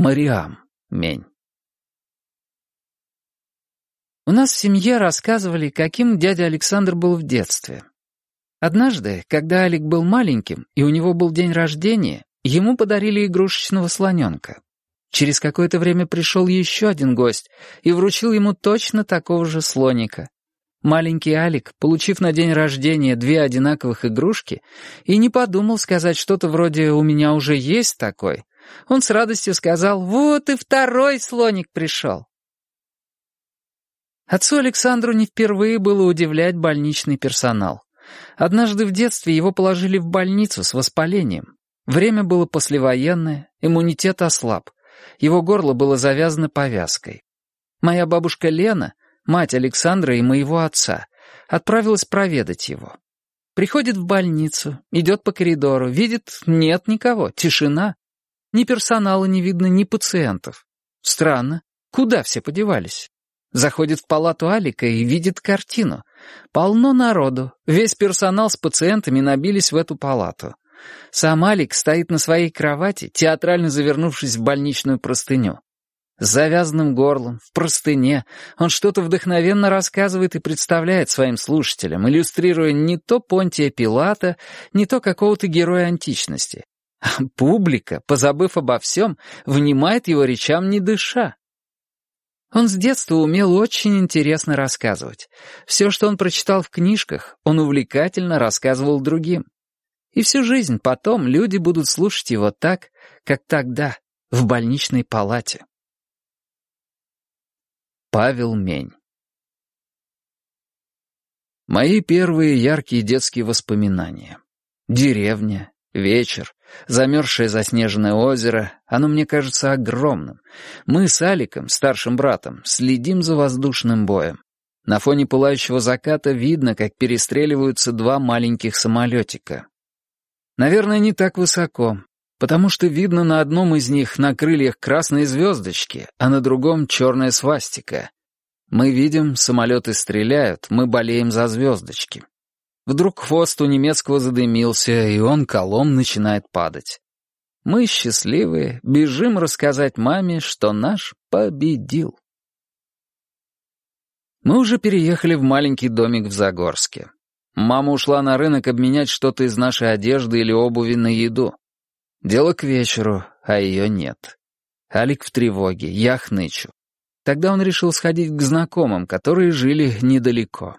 Мариам Мень. У нас в семье рассказывали, каким дядя Александр был в детстве. Однажды, когда Алик был маленьким, и у него был день рождения, ему подарили игрушечного слоненка. Через какое-то время пришел еще один гость и вручил ему точно такого же слоника. Маленький Алик, получив на день рождения две одинаковых игрушки, и не подумал сказать что-то вроде «у меня уже есть такой», он с радостью сказал «Вот и второй слоник пришел». Отцу Александру не впервые было удивлять больничный персонал. Однажды в детстве его положили в больницу с воспалением. Время было послевоенное, иммунитет ослаб. Его горло было завязано повязкой. Моя бабушка Лена, мать Александра и моего отца, отправилась проведать его. Приходит в больницу, идет по коридору, видит, нет никого, тишина. Ни персонала не видно, ни пациентов. Странно. Куда все подевались? Заходит в палату Алика и видит картину. Полно народу. Весь персонал с пациентами набились в эту палату. Сам Алик стоит на своей кровати, театрально завернувшись в больничную простыню. С завязанным горлом, в простыне, он что-то вдохновенно рассказывает и представляет своим слушателям, иллюстрируя не то Понтия Пилата, не то какого-то героя античности, Публика, позабыв обо всем, внимает его речам не дыша. Он с детства умел очень интересно рассказывать. Все, что он прочитал в книжках, он увлекательно рассказывал другим. И всю жизнь потом люди будут слушать его так, как тогда, в больничной палате. Павел Мень Мои первые яркие детские воспоминания. Деревня, вечер, Замерзшее заснеженное озеро, оно мне кажется огромным. Мы с Аликом, старшим братом, следим за воздушным боем. На фоне пылающего заката видно, как перестреливаются два маленьких самолетика. Наверное, не так высоко, потому что видно на одном из них на крыльях красные звездочки, а на другом черная свастика. Мы видим, самолеты стреляют, мы болеем за звездочки. Вдруг хвост у немецкого задымился, и он колом начинает падать. Мы счастливые, бежим рассказать маме, что наш победил. Мы уже переехали в маленький домик в Загорске. Мама ушла на рынок обменять что-то из нашей одежды или обуви на еду. Дело к вечеру, а ее нет. Алик в тревоге, я хнычу. Тогда он решил сходить к знакомым, которые жили недалеко.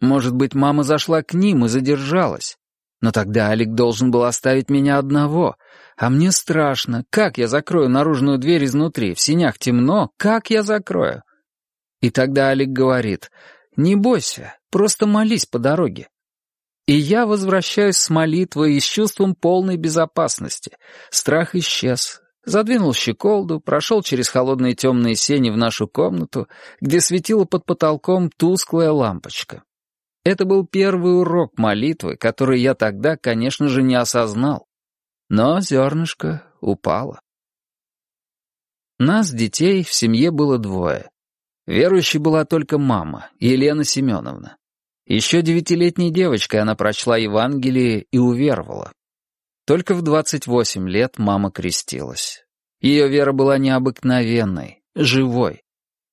Может быть, мама зашла к ним и задержалась. Но тогда Алик должен был оставить меня одного. А мне страшно. Как я закрою наружную дверь изнутри? В синях темно. Как я закрою? И тогда Алик говорит, «Не бойся, просто молись по дороге». И я возвращаюсь с молитвой и с чувством полной безопасности. Страх исчез. Задвинул щеколду, прошел через холодные темные сени в нашу комнату, где светила под потолком тусклая лампочка. Это был первый урок молитвы, который я тогда, конечно же, не осознал. Но зернышко упало. Нас, детей, в семье было двое. Верующей была только мама, Елена Семеновна. Еще девятилетней девочкой она прочла Евангелие и уверовала. Только в 28 лет мама крестилась. Ее вера была необыкновенной, живой.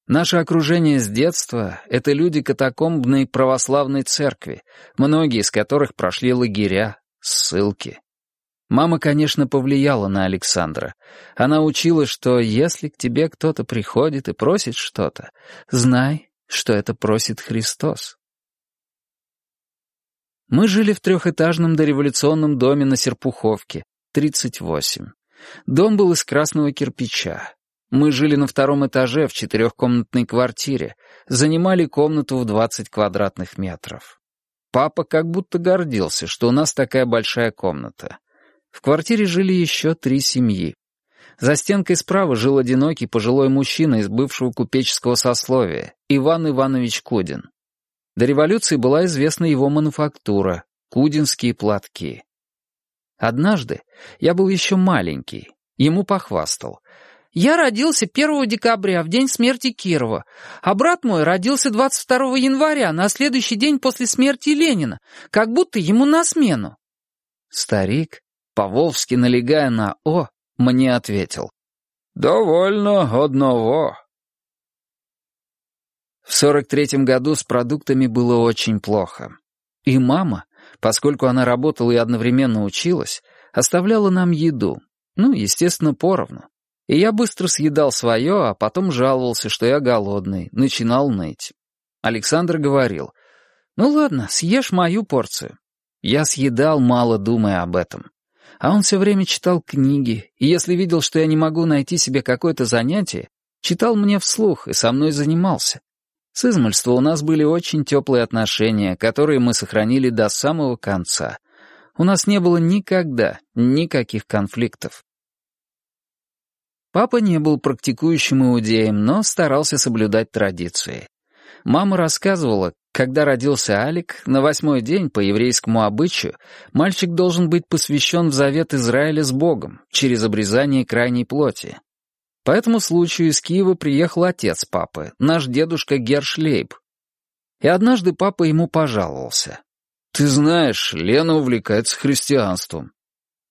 Наше окружение с детства — это люди катакомбной православной церкви, многие из которых прошли лагеря, ссылки. Мама, конечно, повлияла на Александра. Она учила, что если к тебе кто-то приходит и просит что-то, знай, что это просит Христос. Мы жили в трехэтажном дореволюционном доме на Серпуховке, 38. Дом был из красного кирпича. Мы жили на втором этаже в четырехкомнатной квартире, занимали комнату в 20 квадратных метров. Папа как будто гордился, что у нас такая большая комната. В квартире жили еще три семьи. За стенкой справа жил одинокий пожилой мужчина из бывшего купеческого сословия, Иван Иванович Кудин. До революции была известна его мануфактура — кудинские платки. Однажды, я был еще маленький, ему похвастал — я родился 1 декабря, в день смерти Кирова, а брат мой родился 22 января, на следующий день после смерти Ленина, как будто ему на смену. Старик, по-волжски налегая на «о», мне ответил. «Довольно одного». В сорок третьем году с продуктами было очень плохо. И мама, поскольку она работала и одновременно училась, оставляла нам еду. Ну, естественно, поровну. И я быстро съедал свое, а потом жаловался, что я голодный, начинал ныть. Александр говорил, «Ну ладно, съешь мою порцию». Я съедал, мало думая об этом. А он все время читал книги, и если видел, что я не могу найти себе какое-то занятие, читал мне вслух и со мной занимался. С измольства у нас были очень теплые отношения, которые мы сохранили до самого конца. У нас не было никогда никаких конфликтов. Папа не был практикующим иудеем, но старался соблюдать традиции. Мама рассказывала, когда родился Алик, на восьмой день по еврейскому обычаю мальчик должен быть посвящен в завет Израиля с Богом через обрезание крайней плоти. По этому случаю из Киева приехал отец папы, наш дедушка Гершлейб. И однажды папа ему пожаловался. «Ты знаешь, Лена увлекается христианством.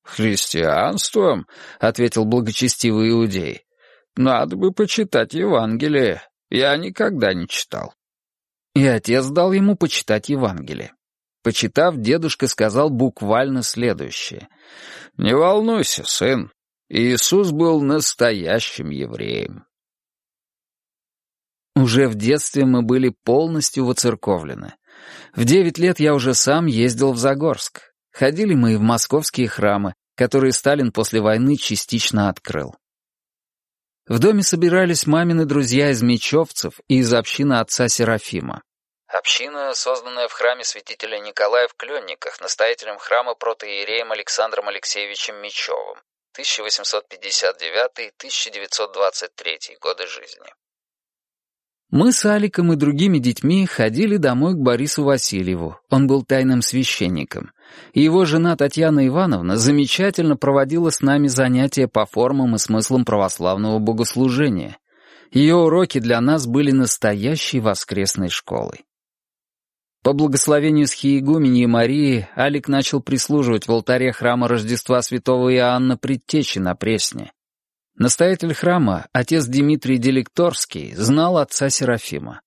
«Христианством?» — ответил благочестивый иудей. «Надо бы почитать Евангелие. Я никогда не читал». И отец дал ему почитать Евангелие. Почитав, дедушка сказал буквально следующее. «Не волнуйся, сын. Иисус был настоящим евреем». Уже в детстве мы были полностью воцерковлены. В девять лет я уже сам ездил в Загорск. Ходили мы и в московские храмы, которые Сталин после войны частично открыл. В доме собирались мамины друзья из мечевцев и из общины отца Серафима. Община, созданная в храме святителя Николая в Кленниках, настоятелем храма протоиереем Александром Алексеевичем Мечевым, 1859-1923 годы жизни. Мы с Аликом и другими детьми ходили домой к Борису Васильеву, он был тайным священником, его жена Татьяна Ивановна замечательно проводила с нами занятия по формам и смыслам православного богослужения. Ее уроки для нас были настоящей воскресной школой. По благословению схиегуменьи Марии Алик начал прислуживать в алтаре храма Рождества святого Иоанна Предтечи на Пресне. Настоятель храма, отец Дмитрий Делекторский, знал отца Серафима.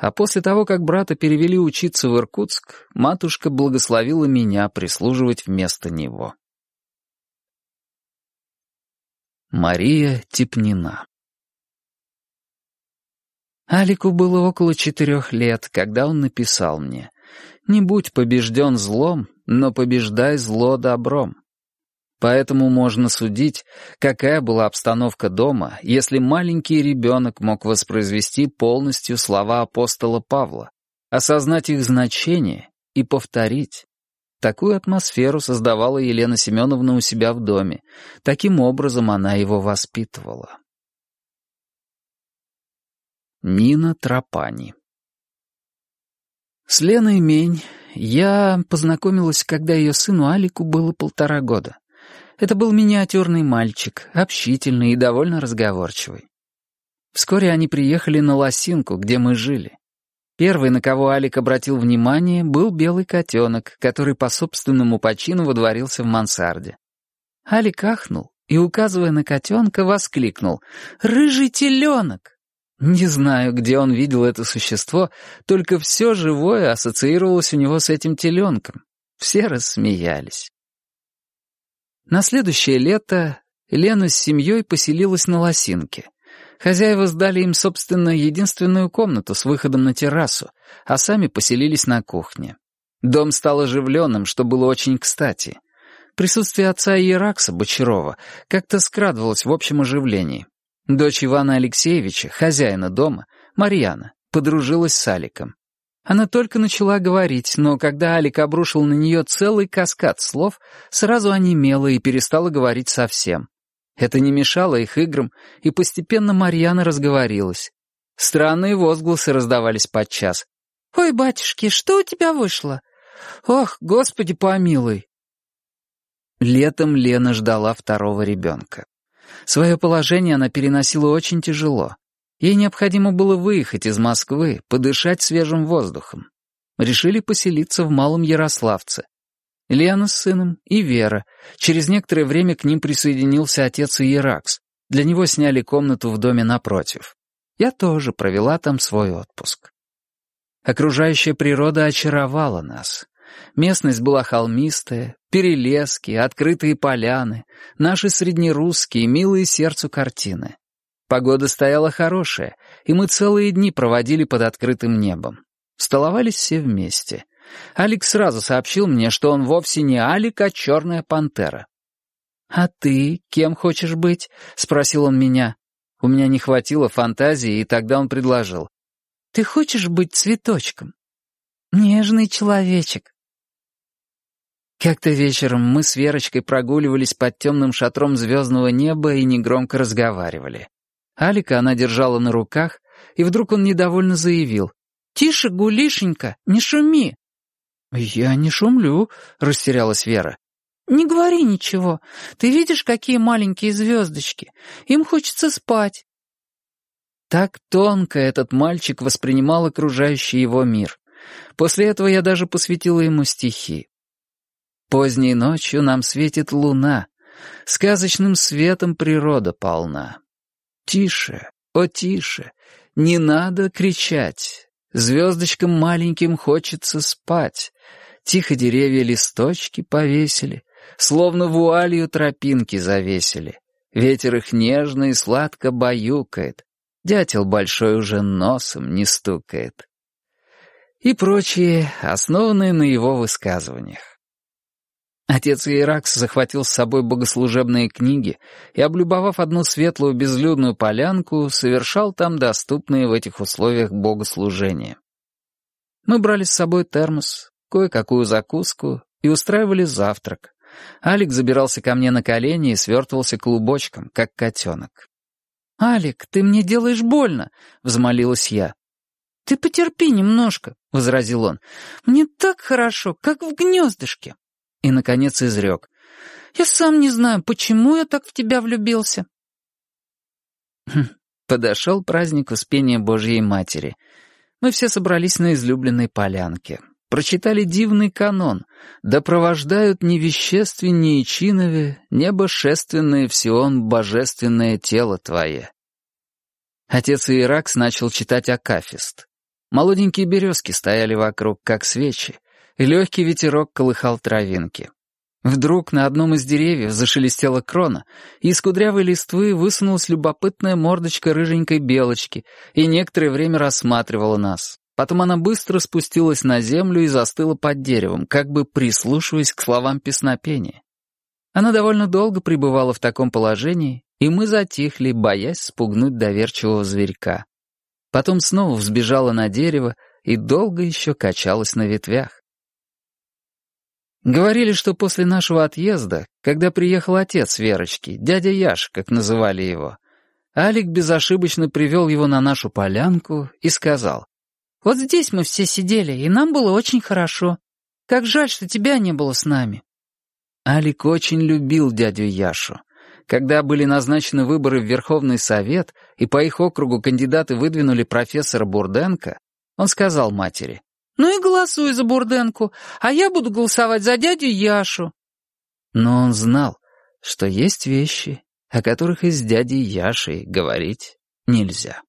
А после того, как брата перевели учиться в Иркутск, матушка благословила меня прислуживать вместо него. Мария Тепнина Алику было около четырех лет, когда он написал мне «Не будь побежден злом, но побеждай зло добром». Поэтому можно судить, какая была обстановка дома, если маленький ребенок мог воспроизвести полностью слова апостола Павла, осознать их значение и повторить. Такую атмосферу создавала Елена Семеновна у себя в доме. Таким образом она его воспитывала. Нина Тропани С Леной Мень я познакомилась, когда ее сыну Алику было полтора года. Это был миниатюрный мальчик, общительный и довольно разговорчивый. Вскоре они приехали на Лосинку, где мы жили. Первый, на кого Алик обратил внимание, был белый котенок, который по собственному почину водворился в мансарде. Алик ахнул и, указывая на котенка, воскликнул «Рыжий теленок!». Не знаю, где он видел это существо, только все живое ассоциировалось у него с этим теленком. Все рассмеялись. На следующее лето Лена с семьей поселилась на Лосинке. Хозяева сдали им, собственно, единственную комнату с выходом на террасу, а сами поселились на кухне. Дом стал оживленным, что было очень кстати. Присутствие отца Иеракса Бочарова как-то скрадывалось в общем оживлении. Дочь Ивана Алексеевича, хозяина дома, Марьяна, подружилась с Аликом. Она только начала говорить, но когда Алик обрушил на нее целый каскад слов, сразу онемела и перестала говорить совсем. Это не мешало их играм, и постепенно Марьяна разговорилась. Странные возгласы раздавались подчас. «Ой, батюшки, что у тебя вышло? Ох, Господи помилуй!» Летом Лена ждала второго ребенка. Свое положение она переносила очень тяжело. Ей необходимо было выехать из Москвы, подышать свежим воздухом. Решили поселиться в Малом Ярославце. Лена с сыном и Вера. Через некоторое время к ним присоединился отец Иеракс. Для него сняли комнату в доме напротив. Я тоже провела там свой отпуск. Окружающая природа очаровала нас. Местность была холмистая, перелески, открытые поляны, наши среднерусские, милые сердцу картины. Погода стояла хорошая, и мы целые дни проводили под открытым небом. Столовались все вместе. Алекс сразу сообщил мне, что он вовсе не Алик, а черная пантера. «А ты кем хочешь быть?» — спросил он меня. У меня не хватило фантазии, и тогда он предложил. «Ты хочешь быть цветочком?» «Нежный человечек». Как-то вечером мы с Верочкой прогуливались под темным шатром звездного неба и негромко разговаривали. Алика она держала на руках, и вдруг он недовольно заявил. «Тише, гулишенька, не шуми!» «Я не шумлю», — растерялась Вера. «Не говори ничего. Ты видишь, какие маленькие звездочки? Им хочется спать». Так тонко этот мальчик воспринимал окружающий его мир. После этого я даже посвятила ему стихи. Поздней ночью нам светит луна, сказочным светом природа полна. Тише, о тише, не надо кричать, звездочкам маленьким хочется спать. Тихо деревья листочки повесили, словно вуалью тропинки завесили. Ветер их нежно и сладко баюкает, дятел большой уже носом не стукает. И прочие, основанные на его высказываниях. Отец Иеракс захватил с собой богослужебные книги и, облюбовав одну светлую безлюдную полянку, совершал там доступные в этих условиях богослужения. Мы брали с собой термос, кое-какую закуску и устраивали завтрак. Алик забирался ко мне на колени и свертывался клубочком, как котенок. «Алик, ты мне делаешь больно!» — взмолилась я. «Ты потерпи немножко», — возразил он. «Мне так хорошо, как в гнездышке» и, наконец, изрек. «Я сам не знаю, почему я так в тебя влюбился». Хм, подошел праздник Успения Божьей Матери. Мы все собрались на излюбленной полянке. Прочитали дивный канон. «Да провождают невещественнее чинове, небо шественное в Сион божественное тело твое». Отец Иеракс начал читать Акафист. Молоденькие березки стояли вокруг, как свечи легкий ветерок колыхал травинки. Вдруг на одном из деревьев зашелестела крона, и из кудрявой листвы высунулась любопытная мордочка рыженькой белочки и некоторое время рассматривала нас. Потом она быстро спустилась на землю и застыла под деревом, как бы прислушиваясь к словам песнопения. Она довольно долго пребывала в таком положении, и мы затихли, боясь спугнуть доверчивого зверька. Потом снова взбежала на дерево и долго еще качалась на ветвях. Говорили, что после нашего отъезда, когда приехал отец Верочки, дядя Яш, как называли его, Алик безошибочно привел его на нашу полянку и сказал, «Вот здесь мы все сидели, и нам было очень хорошо. Как жаль, что тебя не было с нами». Алик очень любил дядю Яшу. Когда были назначены выборы в Верховный Совет, и по их округу кандидаты выдвинули профессора Бурденко, он сказал матери, ну и голосуй за Бурденку, а я буду голосовать за дядю Яшу». Но он знал, что есть вещи, о которых и с дядей Яшей говорить нельзя.